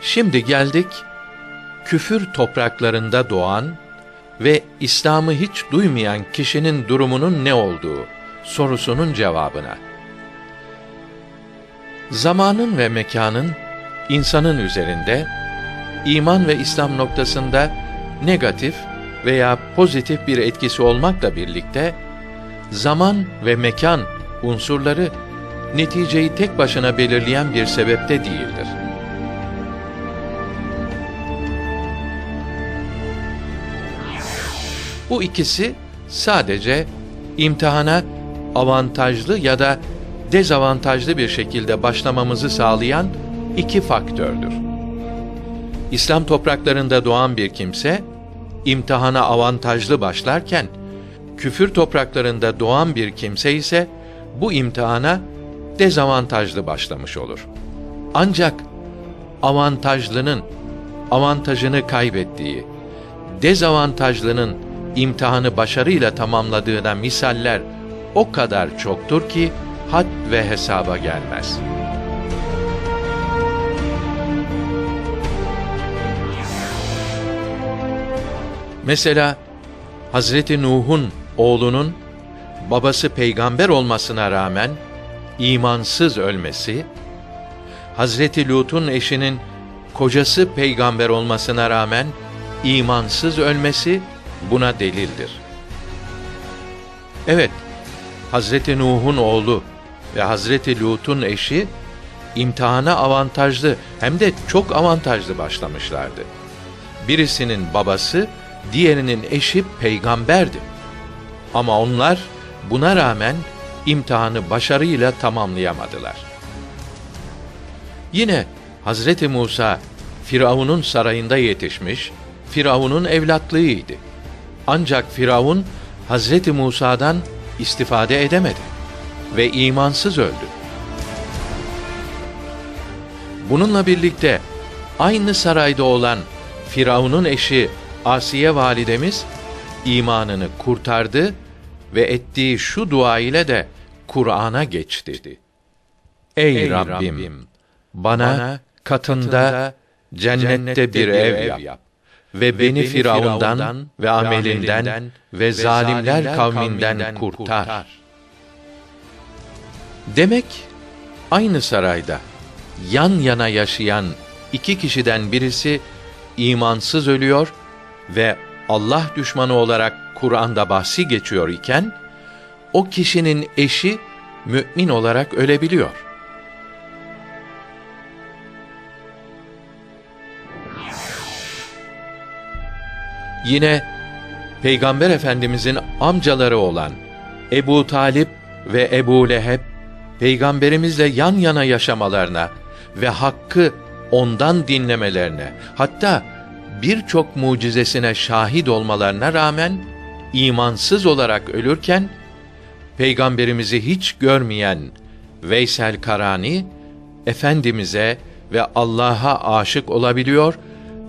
Şimdi geldik küfür topraklarında doğan ve İslam'ı hiç duymayan kişinin durumunun ne olduğu sorusunun cevabına. Zamanın ve mekanın insanın üzerinde iman ve İslam noktasında negatif veya pozitif bir etkisi olmakla birlikte zaman ve mekan unsurları neticeyi tek başına belirleyen bir sebepte değildir. Bu ikisi sadece imtihana avantajlı ya da dezavantajlı bir şekilde başlamamızı sağlayan iki faktördür. İslam topraklarında doğan bir kimse imtihana avantajlı başlarken küfür topraklarında doğan bir kimse ise bu imtihana dezavantajlı başlamış olur. Ancak avantajlının avantajını kaybettiği, dezavantajlının imtihanı başarıyla tamamladığına misaller o kadar çoktur ki had ve hesaba gelmez. Mesela Hazreti Nuh'un oğlunun babası peygamber olmasına rağmen imansız ölmesi, Hazreti Lut'un eşinin kocası peygamber olmasına rağmen imansız ölmesi buna delildir. Evet, Hazreti Nuh'un oğlu ve Hazreti Lut'un eşi imtihana avantajlı hem de çok avantajlı başlamışlardı. Birisinin babası, diğerinin eşi peygamberdi. Ama onlar buna rağmen imtihanı başarıyla tamamlayamadılar. Yine Hazreti Musa Firavun'un sarayında yetişmiş, Firavun'un evlatlığıydı. Ancak Firavun Hazreti Musa'dan istifade edemedi ve imansız öldü. Bununla birlikte aynı sarayda olan Firavun'un eşi Asiye validemiz imanını kurtardı ve ettiği şu dua ile de Kur'an'a geçti. Ey, Ey Rabbim, Rabbim, bana katında cennette bir ev yap, yap ve beni Firavundan ve amelinden ve zalimler kavminden kurtar. Demek aynı sarayda yan yana yaşayan iki kişiden birisi imansız ölüyor ve Allah düşmanı olarak Kur'an'da bahsi geçiyor iken o kişinin eşi mümin olarak ölebiliyor. Yine Peygamber Efendimizin amcaları olan Ebu Talip ve Ebu Leheb peygamberimizle yan yana yaşamalarına ve hakkı ondan dinlemelerine hatta birçok mucizesine şahit olmalarına rağmen imansız olarak ölürken peygamberimizi hiç görmeyen Veysel Karani efendimize ve Allah'a aşık olabiliyor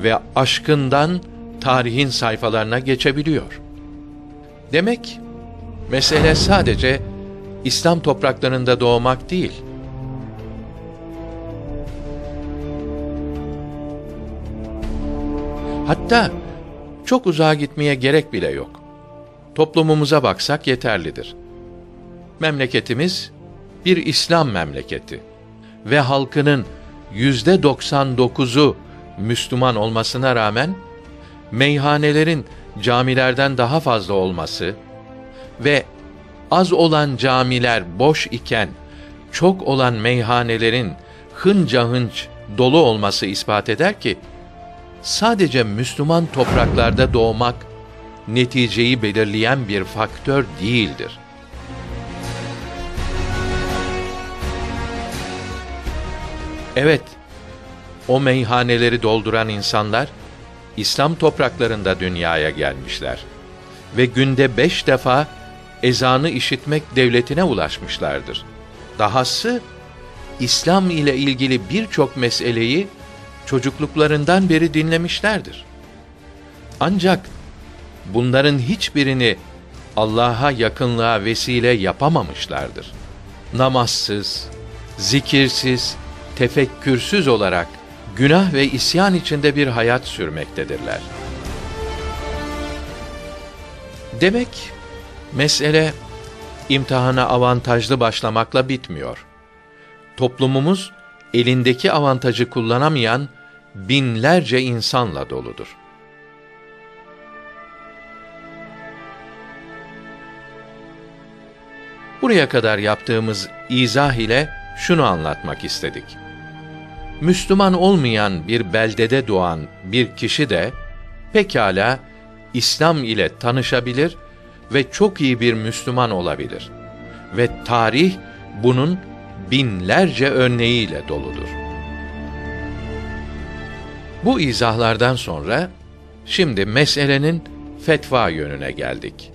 ve aşkından tarihin sayfalarına geçebiliyor. Demek mesele sadece İslam topraklarında doğmak değil. Hatta çok uzağa gitmeye gerek bile yok. Toplumumuza baksak yeterlidir. Memleketimiz bir İslam memleketi ve halkının yüzde 99'u Müslüman olmasına rağmen meyhanelerin camilerden daha fazla olması ve az olan camiler boş iken çok olan meyhanelerin hınca hınç dolu olması ispat eder ki sadece Müslüman topraklarda doğmak neticeyi belirleyen bir faktör değildir. Evet, o meyhaneleri dolduran insanlar İslam topraklarında dünyaya gelmişler ve günde beş defa ezanı işitmek devletine ulaşmışlardır. Dahası İslam ile ilgili birçok meseleyi çocukluklarından beri dinlemişlerdir. Ancak bunların hiçbirini Allah'a yakınlığa vesile yapamamışlardır. Namazsız, zikirsiz, tefekkürsüz olarak günah ve isyan içinde bir hayat sürmektedirler. Demek mesele imtihana avantajlı başlamakla bitmiyor. Toplumumuz elindeki avantajı kullanamayan binlerce insanla doludur. Buraya kadar yaptığımız izah ile şunu anlatmak istedik. Müslüman olmayan bir beldede doğan bir kişi de pekala İslam ile tanışabilir ve çok iyi bir Müslüman olabilir. Ve tarih bunun binlerce örneğiyle doludur. Bu izahlardan sonra şimdi meselenin fetva yönüne geldik.